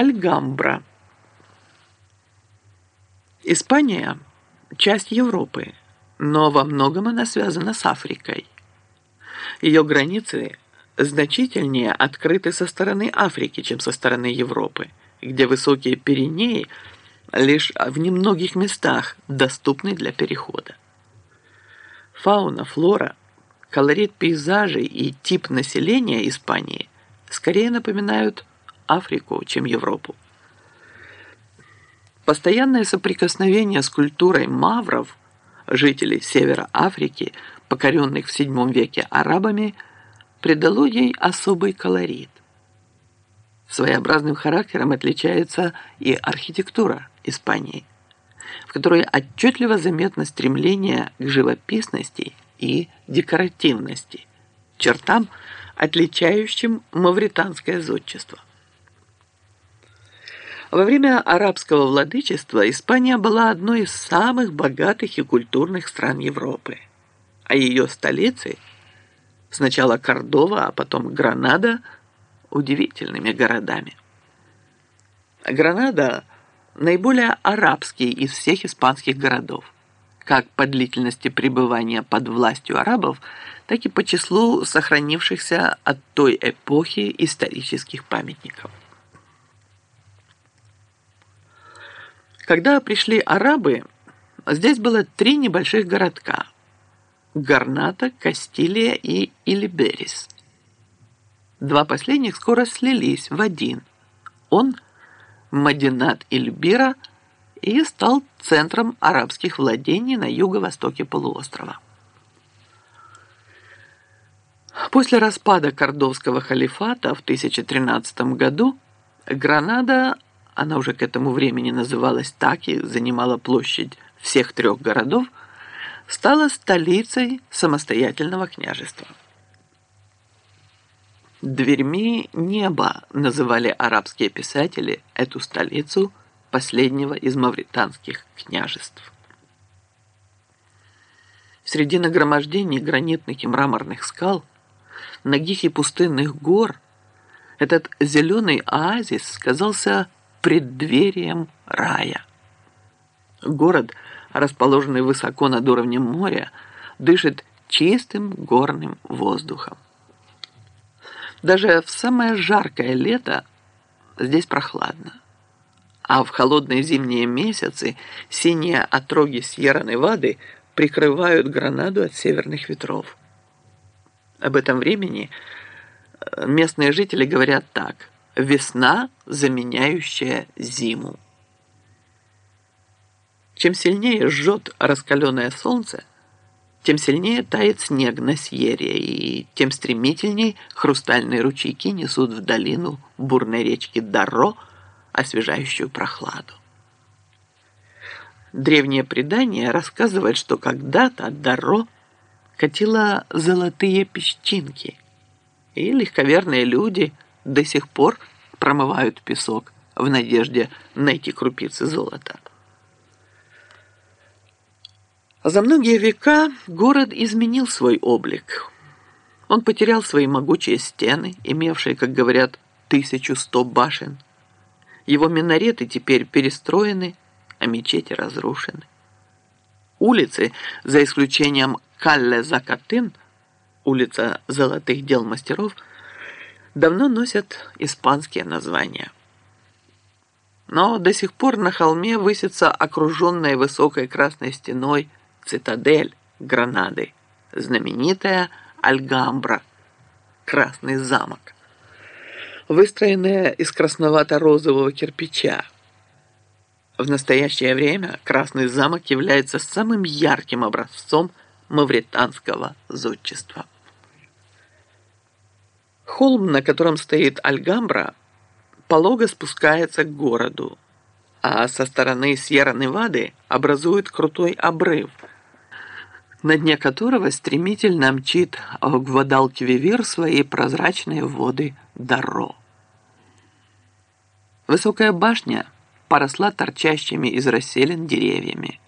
Альгамбра. Испания – часть Европы, но во многом она связана с Африкой. Ее границы значительнее открыты со стороны Африки, чем со стороны Европы, где высокие Пиренеи лишь в немногих местах доступны для перехода. Фауна, флора, колорит пейзажей и тип населения Испании скорее напоминают Африку, чем Европу. Постоянное соприкосновение с культурой мавров, жителей Севера Африки, покоренных в VII веке арабами, придало ей особый колорит. Своеобразным характером отличается и архитектура Испании, в которой отчетливо заметно стремление к живописности и декоративности, чертам, отличающим мавританское зодчество. Во время арабского владычества Испания была одной из самых богатых и культурных стран Европы, а ее столицей, сначала Кордова, а потом Гранада, удивительными городами. Гранада – наиболее арабский из всех испанских городов, как по длительности пребывания под властью арабов, так и по числу сохранившихся от той эпохи исторических памятников. Когда пришли арабы, здесь было три небольших городка – Гарната, Кастилия и Илиберис. Два последних скоро слились в один. Он – Мадинат Ильбира и стал центром арабских владений на юго-востоке полуострова. После распада Кордовского халифата в 1013 году Гранада она уже к этому времени называлась так и занимала площадь всех трех городов, стала столицей самостоятельного княжества. «Дверьми неба» называли арабские писатели эту столицу последнего из мавританских княжеств. Среди нагромождений гранитных и мраморных скал, ногих и пустынных гор, этот зеленый оазис казался преддверием рая. Город, расположенный высоко над уровнем моря, дышит чистым горным воздухом. Даже в самое жаркое лето здесь прохладно. А в холодные зимние месяцы синие отроги Сьерра-Невады прикрывают Гранаду от северных ветров. Об этом времени местные жители говорят так – Весна, заменяющая зиму. Чем сильнее жжет раскаленное солнце, тем сильнее тает снег на Сьерре, и тем стремительней хрустальные ручейки несут в долину бурной речки Дарро освежающую прохладу. Древнее предание рассказывает, что когда-то Дарро катила золотые песчинки, и легковерные люди – до сих пор промывают песок в надежде найти крупицы золота. За многие века город изменил свой облик. Он потерял свои могучие стены, имевшие, как говорят, 1100 башен. Его минареты теперь перестроены, а мечети разрушены. Улицы, за исключением Калле-Закатын, улица золотых дел мастеров – давно носят испанские названия. Но до сих пор на холме высится окруженная высокой красной стеной цитадель Гранады, знаменитая Альгамбра, Красный замок, выстроенная из красновато-розового кирпича. В настоящее время Красный замок является самым ярким образцом мавританского зодчества. Холм, на котором стоит Альгамбра, полого спускается к городу, а со стороны Сьерра-Невады образует крутой обрыв, на дне которого стремительно мчит Гвадалквивир свои прозрачные воды Дарро. Высокая башня поросла торчащими из расселин деревьями.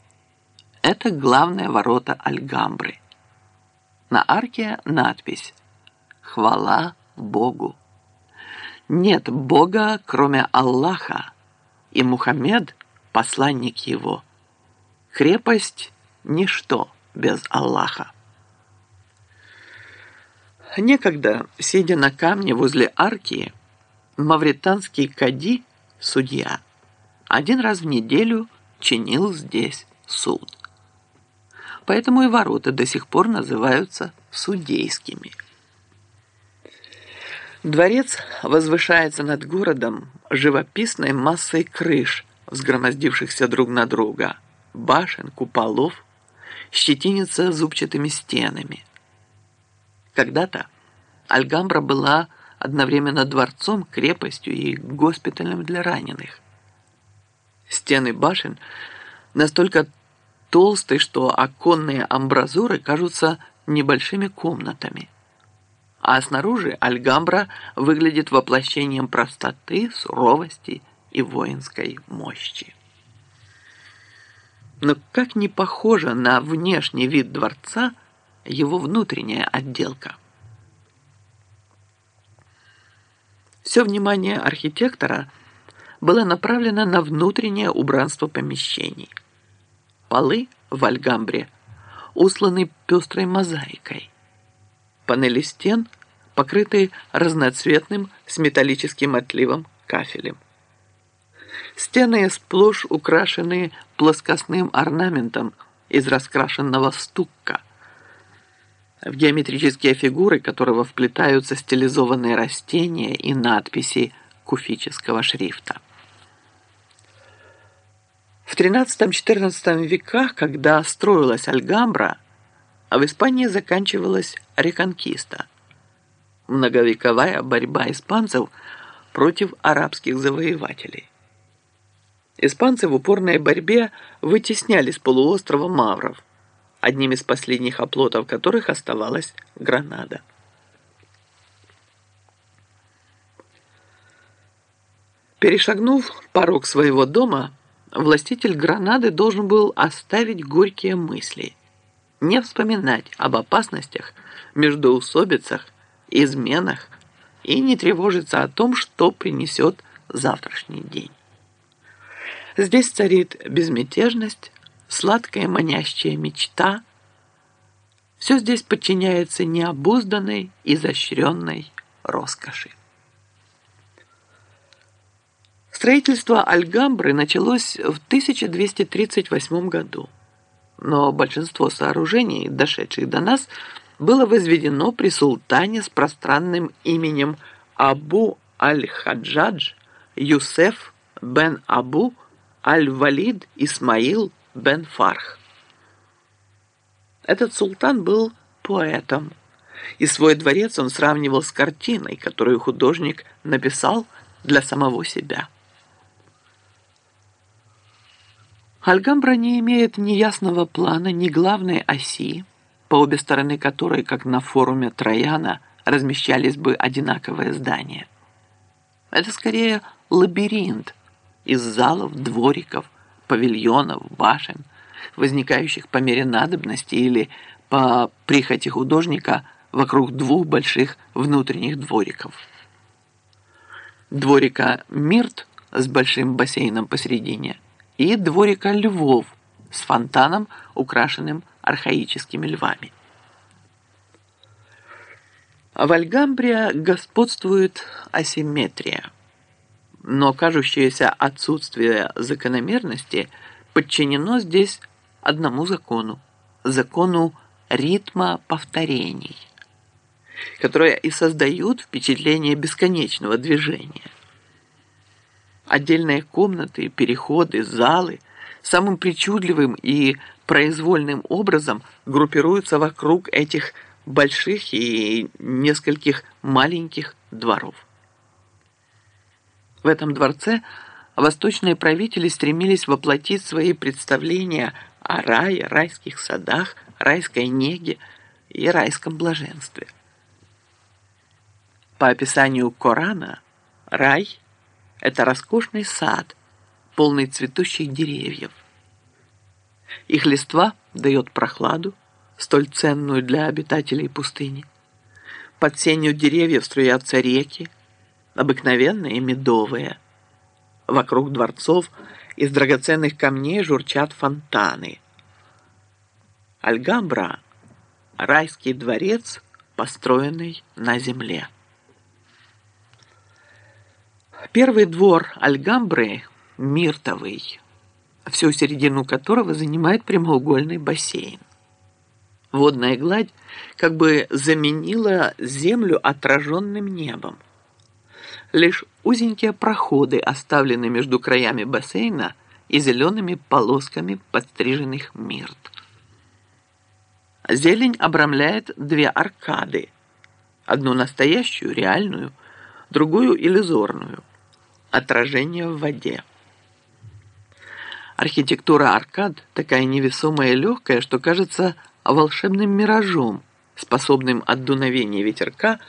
Это главные ворота Альгамбры. На арке надпись «Хвала Богу. нет Бога, кроме Аллаха, и Мухаммед – посланник его. Крепость – ничто без Аллаха. Некогда, сидя на камне возле арки, мавританский кади, судья, один раз в неделю чинил здесь суд. Поэтому и ворота до сих пор называются судейскими. Дворец возвышается над городом живописной массой крыш, взгромоздившихся друг на друга, башен, куполов, щетинится зубчатыми стенами. Когда-то Альгамбра была одновременно дворцом, крепостью и госпиталем для раненых. Стены башен настолько толстые, что оконные амбразуры кажутся небольшими комнатами. А снаружи Альгамбра выглядит воплощением простоты, суровости и воинской мощи. Но как не похоже на внешний вид дворца его внутренняя отделка. Все внимание архитектора было направлено на внутреннее убранство помещений. Полы в Альгамбре усланы пестрой мозаикой. Панели стен покрыты разноцветным с металлическим отливом кафелем. Стены сплошь украшены плоскостным орнаментом из раскрашенного стукка, в геометрические фигуры которого вплетаются стилизованные растения и надписи куфического шрифта. В XIII-XIV веках, когда строилась Альгамбра, в Испании заканчивалась реконкиста, многовековая борьба испанцев против арабских завоевателей. Испанцы в упорной борьбе вытесняли с полуострова мавров, одним из последних оплотов которых оставалась Гранада. Перешагнув порог своего дома, властитель Гранады должен был оставить горькие мысли, не вспоминать об опасностях, междоусобицах, изменах и не тревожиться о том, что принесет завтрашний день. Здесь царит безмятежность, сладкая манящая мечта. Все здесь подчиняется необузданной, изощренной роскоши. Строительство Альгамбры началось в 1238 году, но большинство сооружений, дошедших до нас, было возведено при султане с пространным именем Абу Аль-Хаджадж Юсеф бен Абу Аль-Валид Исмаил бен Фарх. Этот султан был поэтом, и свой дворец он сравнивал с картиной, которую художник написал для самого себя. Альгамбра не имеет ни ясного плана, ни главной оси, по обе стороны которой, как на форуме Трояна, размещались бы одинаковые здания. Это скорее лабиринт, из залов, двориков, павильонов, башен, возникающих по мере надобности или по прихоти художника вокруг двух больших внутренних двориков. Дворика Мирт с большим бассейном посередине и дворика Львов с фонтаном, украшенным архаическими львами. В Альгамбре господствует асимметрия – но кажущееся отсутствие закономерности подчинено здесь одному закону, закону ритма повторений, которые и создают впечатление бесконечного движения. Отдельные комнаты, переходы, залы самым причудливым и произвольным образом группируются вокруг этих больших и нескольких маленьких дворов. В этом дворце восточные правители стремились воплотить свои представления о рае, райских садах, райской неге и райском блаженстве. По описанию Корана, рай – это роскошный сад, полный цветущих деревьев. Их листва дает прохладу, столь ценную для обитателей пустыни. Под сенью деревьев струятся реки, обыкновенные медовые. Вокруг дворцов из драгоценных камней журчат фонтаны. Альгамбра – райский дворец, построенный на земле. Первый двор Альгамбры – миртовый, всю середину которого занимает прямоугольный бассейн. Водная гладь как бы заменила землю отраженным небом. Лишь узенькие проходы оставлены между краями бассейна и зелеными полосками подстриженных мирт. Зелень обрамляет две аркады. Одну настоящую, реальную, другую иллюзорную. Отражение в воде. Архитектура аркад такая невесомая и легкая, что кажется волшебным миражом, способным от дуновения ветерка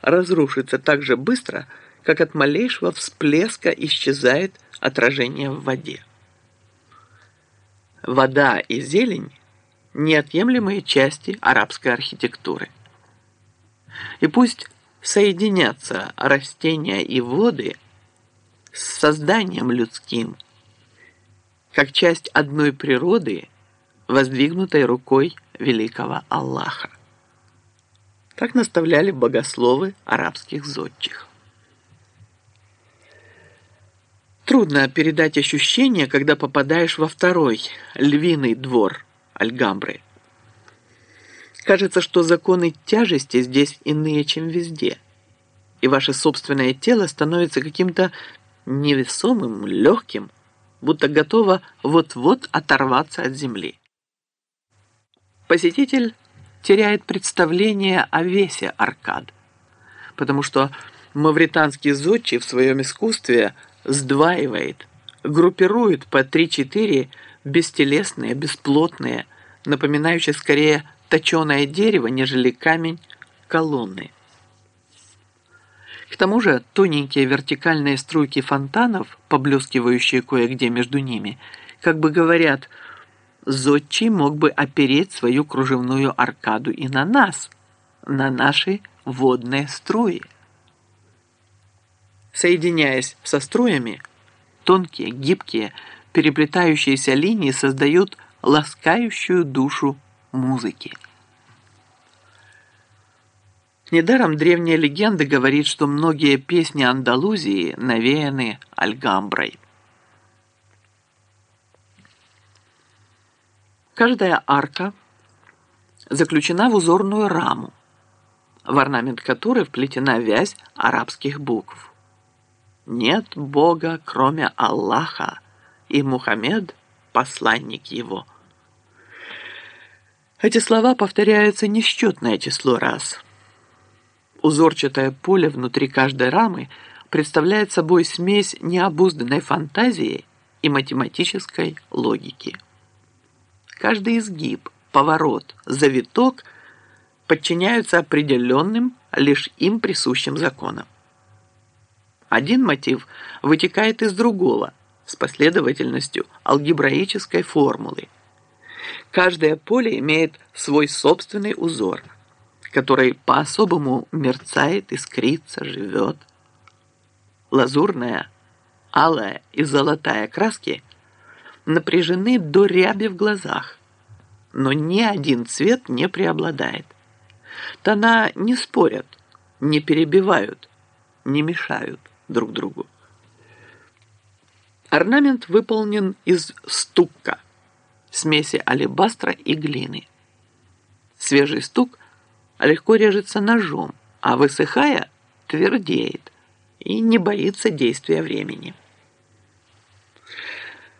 разрушиться так же быстро, как от малейшего всплеска исчезает отражение в воде. Вода и зелень – неотъемлемые части арабской архитектуры. И пусть соединятся растения и воды с созданием людским, как часть одной природы, воздвигнутой рукой великого Аллаха. Так наставляли богословы арабских зодчих. Трудно передать ощущение, когда попадаешь во второй, львиный двор Альгамбры. Кажется, что законы тяжести здесь иные, чем везде. И ваше собственное тело становится каким-то невесомым, легким, будто готово вот-вот оторваться от земли посетитель теряет представление о весе аркад, потому что мавританский зодчий в своем искусстве сдваивает, группирует по 3-4 бестелесные, бесплотные, напоминающие скорее точеное дерево, нежели камень, колонны. К тому же тоненькие вертикальные струйки фонтанов, поблескивающие кое-где между ними, как бы говорят – Зодчий мог бы опереть свою кружевную аркаду и на нас, на наши водные струи. Соединяясь со струями, тонкие, гибкие, переплетающиеся линии создают ласкающую душу музыки. Недаром древняя легенда говорит, что многие песни Андалузии навеяны Альгамброй. Каждая арка заключена в узорную раму, в орнамент которой вплетена вязь арабских букв. Нет Бога, кроме Аллаха, и Мухаммед – посланник его. Эти слова повторяются несчетное число раз. Узорчатое поле внутри каждой рамы представляет собой смесь необузданной фантазии и математической логики. Каждый изгиб, поворот, завиток подчиняются определенным, лишь им присущим законам. Один мотив вытекает из другого с последовательностью алгебраической формулы. Каждое поле имеет свой собственный узор, который по-особому мерцает, искрится, живет. Лазурная, алая и золотая краски – напряжены до ряби в глазах, но ни один цвет не преобладает. Тона не спорят, не перебивают, не мешают друг другу. Орнамент выполнен из стукка, смеси алебастра и глины. Свежий стук легко режется ножом, а высыхая твердеет и не боится действия времени.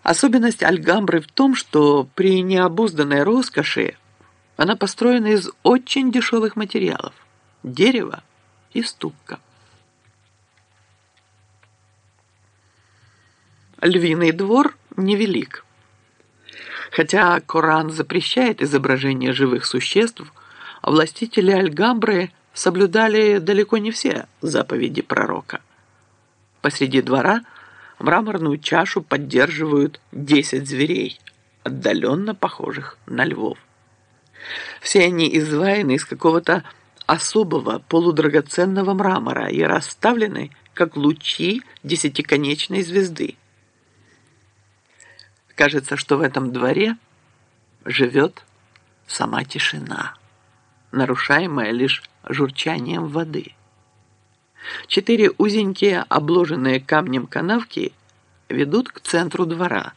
Особенность Альгамбры в том, что при необузданной роскоши она построена из очень дешевых материалов – дерева и ступка. Львиный двор невелик. Хотя Коран запрещает изображение живых существ, властители Альгамбры соблюдали далеко не все заповеди пророка. Посреди двора – Мраморную чашу поддерживают 10 зверей, отдаленно похожих на львов. Все они изваяны из какого-то особого полудрагоценного мрамора и расставлены как лучи десятиконечной звезды. Кажется, что в этом дворе живет сама тишина, нарушаемая лишь журчанием воды. Четыре узенькие, обложенные камнем канавки ведут к центру двора.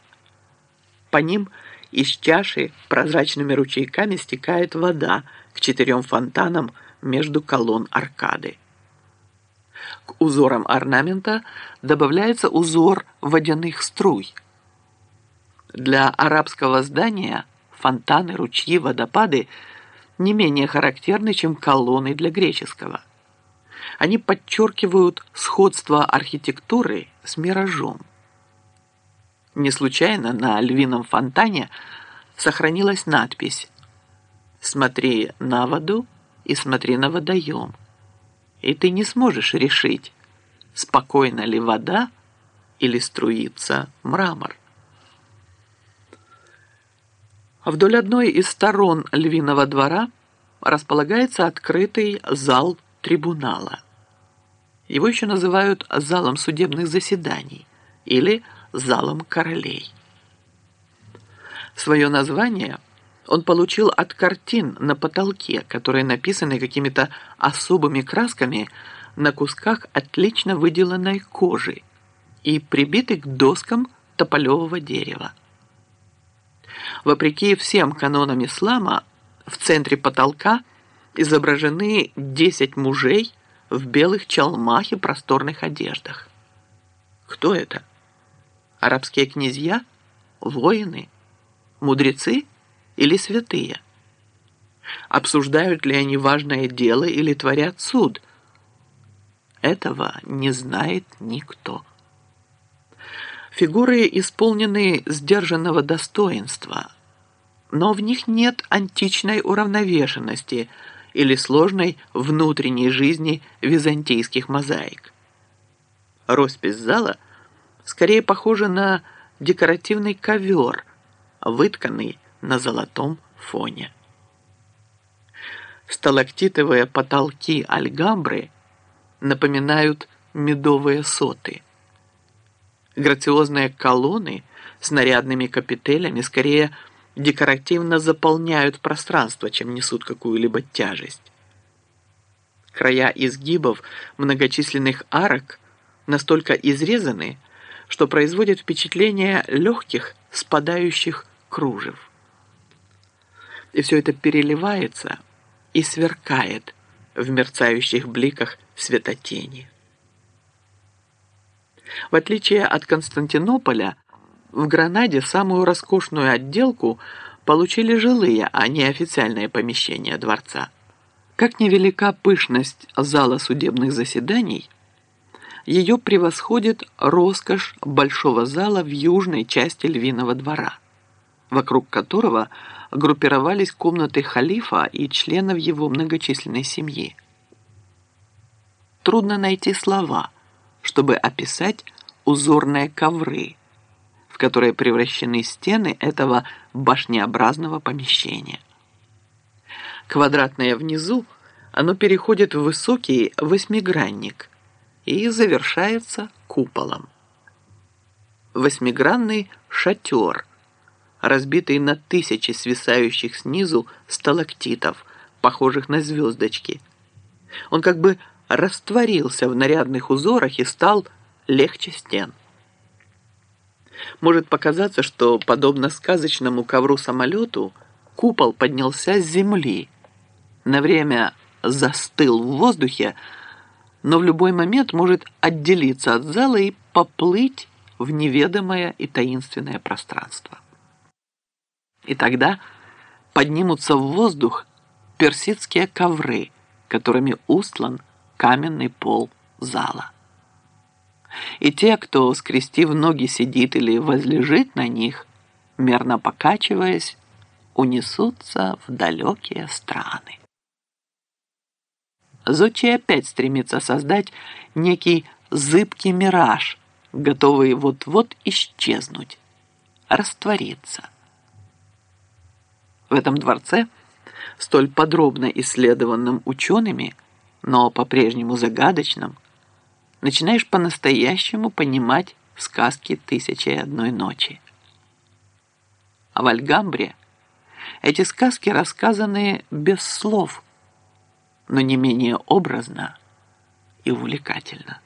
По ним из чаши прозрачными ручейками стекает вода к четырем фонтанам между колонн аркады. К узорам орнамента добавляется узор водяных струй. Для арабского здания фонтаны, ручьи, водопады не менее характерны, чем колонны для греческого. Они подчеркивают сходство архитектуры с миражом. Не случайно на львином фонтане сохранилась надпись «Смотри на воду и смотри на водоем» и ты не сможешь решить, спокойна ли вода или струится мрамор. Вдоль одной из сторон львиного двора располагается открытый зал трибунала. Его еще называют залом судебных заседаний или залом королей. Свое название – он получил от картин на потолке, которые написаны какими-то особыми красками на кусках отлично выделанной кожи и прибиты к доскам тополевого дерева. Вопреки всем канонам ислама, в центре потолка изображены 10 мужей в белых чалмах и просторных одеждах. Кто это? Арабские князья? Воины? Мудрецы? или святые? Обсуждают ли они важное дело или творят суд? Этого не знает никто. Фигуры исполнены сдержанного достоинства, но в них нет античной уравновешенности или сложной внутренней жизни византийских мозаик. Роспись зала скорее похожа на декоративный ковер, вытканный на золотом фоне. Сталактитовые потолки Альгамбры напоминают медовые соты. Грациозные колонны с нарядными капителями скорее декоративно заполняют пространство, чем несут какую-либо тяжесть. Края изгибов многочисленных арок настолько изрезаны, что производят впечатление легких спадающих кружев и все это переливается и сверкает в мерцающих бликах светотени. В отличие от Константинополя, в Гранаде самую роскошную отделку получили жилые, а не официальные помещения дворца. Как невелика пышность зала судебных заседаний, ее превосходит роскошь большого зала в южной части Львиного двора, вокруг которого – группировались комнаты халифа и членов его многочисленной семьи. Трудно найти слова, чтобы описать узорные ковры, в которые превращены стены этого башнеобразного помещения. Квадратное внизу, оно переходит в высокий восьмигранник и завершается куполом. Восьмигранный шатер – разбитый на тысячи свисающих снизу сталактитов, похожих на звездочки. Он как бы растворился в нарядных узорах и стал легче стен. Может показаться, что, подобно сказочному ковру-самолету, купол поднялся с земли, на время застыл в воздухе, но в любой момент может отделиться от зала и поплыть в неведомое и таинственное пространство. И тогда поднимутся в воздух персидские ковры, которыми устлан каменный пол зала. И те, кто, скрестив ноги, сидит или возлежит на них, мерно покачиваясь, унесутся в далекие страны. Зодчий опять стремится создать некий зыбкий мираж, готовый вот-вот исчезнуть, раствориться – в этом дворце, столь подробно исследованном учеными, но по-прежнему загадочном, начинаешь по-настоящему понимать сказки «Тысячи и одной ночи». А в Альгамбре эти сказки рассказаны без слов, но не менее образно и увлекательно.